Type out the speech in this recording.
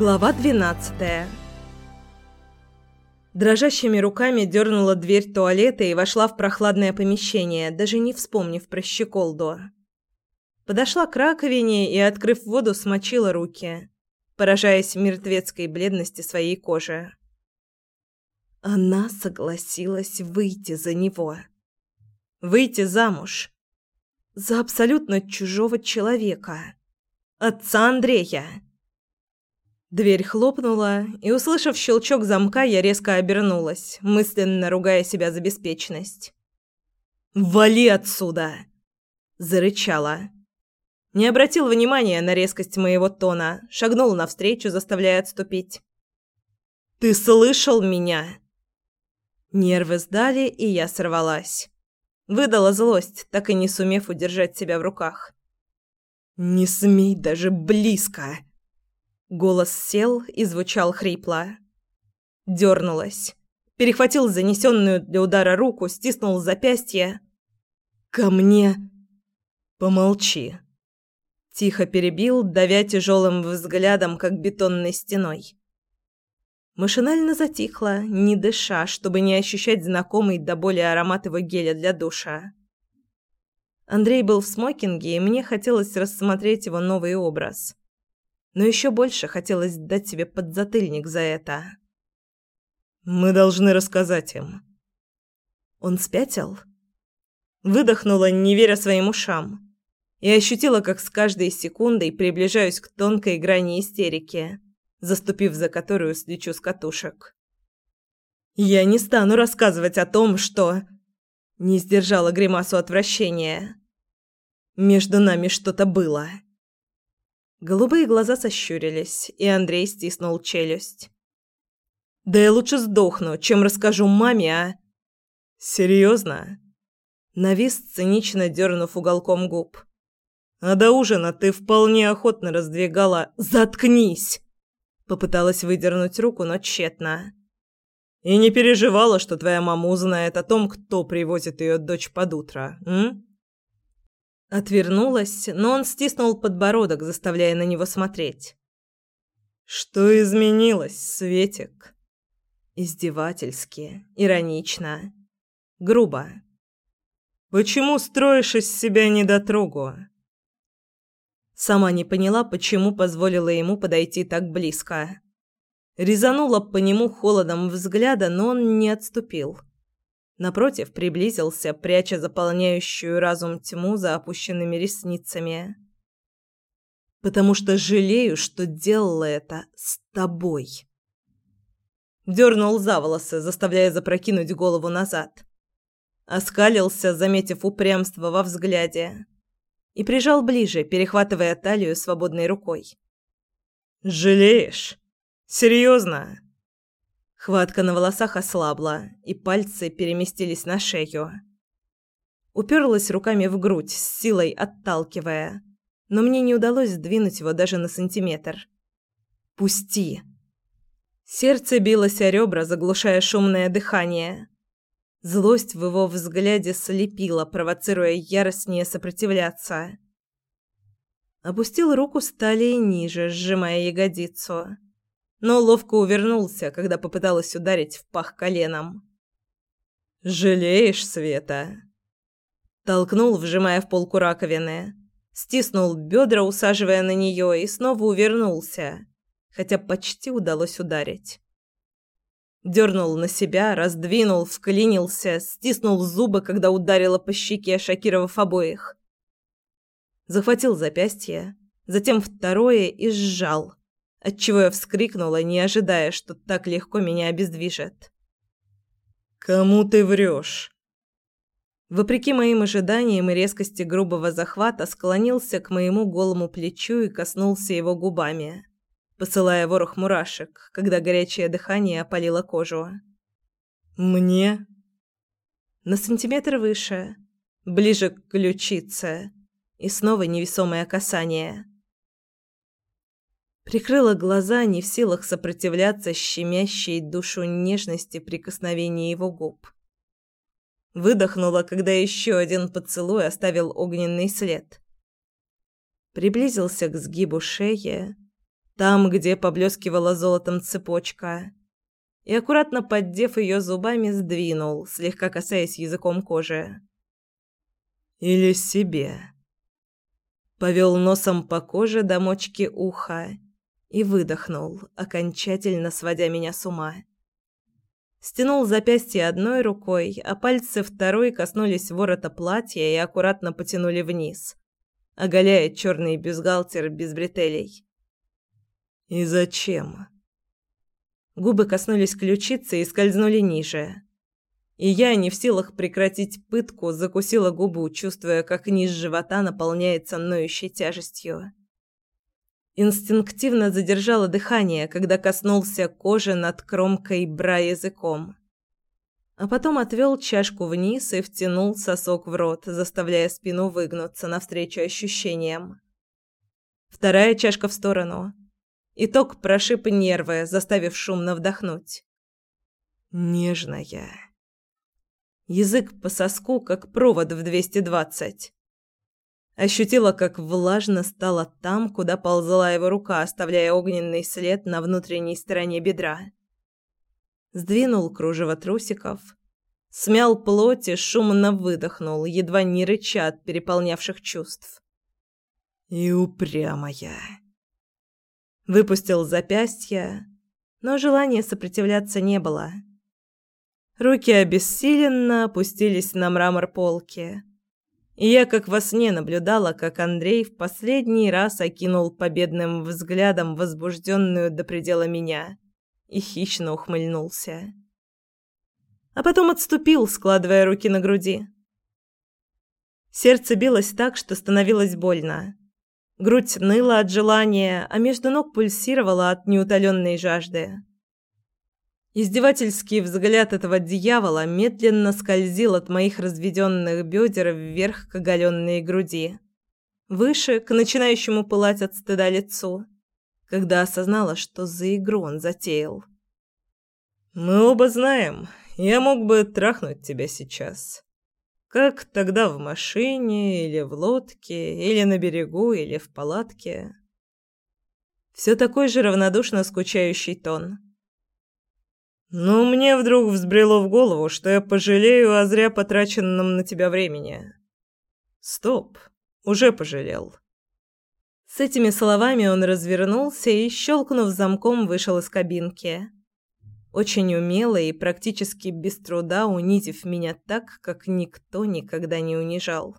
Глава 12. Дрожащими руками дернула дверь туалета и вошла в прохладное помещение, даже не вспомнив про щеколду. Подошла к раковине и, открыв воду, смочила руки, поражаясь мертвецкой бледности своей кожи. Она согласилась выйти за него. Выйти замуж. За абсолютно чужого человека. Отца Андрея. Дверь хлопнула, и, услышав щелчок замка, я резко обернулась, мысленно ругая себя за беспечность. «Вали отсюда!» – зарычала. Не обратил внимания на резкость моего тона, шагнул навстречу, заставляя отступить. «Ты слышал меня?» Нервы сдали, и я сорвалась. Выдала злость, так и не сумев удержать себя в руках. «Не смей даже близко!» Голос сел и звучал хрипло. Дёрнулась. Перехватил занесенную для удара руку, стиснул запястье. «Ко мне!» «Помолчи!» Тихо перебил, давя тяжелым взглядом, как бетонной стеной. Машинально затихла, не дыша, чтобы не ощущать знакомый до боли аромат его геля для душа. Андрей был в смокинге, и мне хотелось рассмотреть его новый образ но еще больше хотелось дать себе подзатыльник за это. «Мы должны рассказать им». Он спятил? Выдохнула, не веря своим ушам, и ощутила, как с каждой секундой приближаюсь к тонкой грани истерики, заступив за которую слечу с катушек. «Я не стану рассказывать о том, что...» Не сдержала гримасу отвращения. «Между нами что-то было». Голубые глаза сощурились, и Андрей стиснул челюсть. «Да я лучше сдохну, чем расскажу маме, а...» «Серьезно?» Навис, цинично дернув уголком губ. «А до ужина ты вполне охотно раздвигала... Заткнись!» Попыталась выдернуть руку, но тщетно. «И не переживала, что твоя мама узнает о том, кто привозит ее дочь под утро, м?» Отвернулась, но он стиснул подбородок, заставляя на него смотреть. «Что изменилось, Светик?» Издевательски, иронично, грубо. «Почему строишь из себя недотрогу?» Сама не поняла, почему позволила ему подойти так близко. Резанула по нему холодом взгляда, но он не отступил. Напротив, приблизился, пряча заполняющую разум тьму за опущенными ресницами. «Потому что жалею, что делала это с тобой». Дернул за волосы, заставляя запрокинуть голову назад. Оскалился, заметив упрямство во взгляде. И прижал ближе, перехватывая талию свободной рукой. «Жалеешь? Серьезно?» Хватка на волосах ослабла, и пальцы переместились на шею. Уперлась руками в грудь, с силой отталкивая, но мне не удалось сдвинуть его даже на сантиметр. «Пусти!» Сердце билось о ребра, заглушая шумное дыхание. Злость в его взгляде слепила, провоцируя яростнее сопротивляться. Опустил руку с талии ниже, сжимая ягодицу но ловко увернулся, когда попыталась ударить в пах коленом. «Жалеешь, Света?» Толкнул, вжимая в полку раковины. Стиснул бедра, усаживая на нее, и снова увернулся, хотя почти удалось ударить. Дернул на себя, раздвинул, вклинился, стиснул зубы, когда ударила по щеке, шокировав обоих. Захватил запястье, затем второе и сжал – отчего я вскрикнула, не ожидая, что так легко меня обездвижат. «Кому ты врешь?» Вопреки моим ожиданиям и резкости грубого захвата, склонился к моему голому плечу и коснулся его губами, посылая ворох мурашек, когда горячее дыхание опалило кожу. «Мне?» На сантиметр выше, ближе к ключице, и снова невесомое касание – Прикрыла глаза, не в силах сопротивляться щемящей душу нежности прикосновения его губ. Выдохнула, когда еще один поцелуй оставил огненный след. Приблизился к сгибу шеи, там, где поблескивала золотом цепочка, и, аккуратно поддев ее зубами, сдвинул, слегка касаясь языком кожи. «Или себе». Повел носом по коже до мочки уха и выдохнул, окончательно сводя меня с ума. Стянул запястье одной рукой, а пальцы второй коснулись ворота платья и аккуратно потянули вниз, оголяя черный бюстгальтер без бретелей. «И зачем?» Губы коснулись ключицы и скользнули ниже. И я, не в силах прекратить пытку, закусила губу, чувствуя, как низ живота наполняется ноющей тяжестью. Инстинктивно задержала дыхание, когда коснулся кожи над кромкой бра языком. А потом отвел чашку вниз и втянул сосок в рот, заставляя спину выгнуться навстречу ощущениям. Вторая чашка в сторону. Итог прошиб нервы, заставив шумно вдохнуть. Нежная. Язык по соску, как провод в 220. Ощутила, как влажно стало там, куда ползла его рука, оставляя огненный след на внутренней стороне бедра. Сдвинул кружево трусиков, смял плоть и шумно выдохнул, едва не рыча от переполнявших чувств. И упрямая. Выпустил запястье, но желания сопротивляться не было. Руки обессиленно опустились на мрамор полки и я как во сне наблюдала, как Андрей в последний раз окинул победным взглядом возбужденную до предела меня и хищно ухмыльнулся. А потом отступил, складывая руки на груди. Сердце билось так, что становилось больно. Грудь ныла от желания, а между ног пульсировала от неутоленной жажды. Издевательский взгляд этого дьявола медленно скользил от моих разведенных бедер вверх к оголенной груди. Выше, к начинающему пылать от стыда лицу, когда осознала, что за игру он затеял. «Мы оба знаем, я мог бы трахнуть тебя сейчас. Как тогда в машине, или в лодке, или на берегу, или в палатке». Все такой же равнодушно скучающий тон – но мне вдруг взбрело в голову, что я пожалею о зря потраченном на тебя времени. Стоп, уже пожалел. С этими словами он развернулся и, щелкнув замком, вышел из кабинки. Очень умело и практически без труда унизив меня так, как никто никогда не унижал.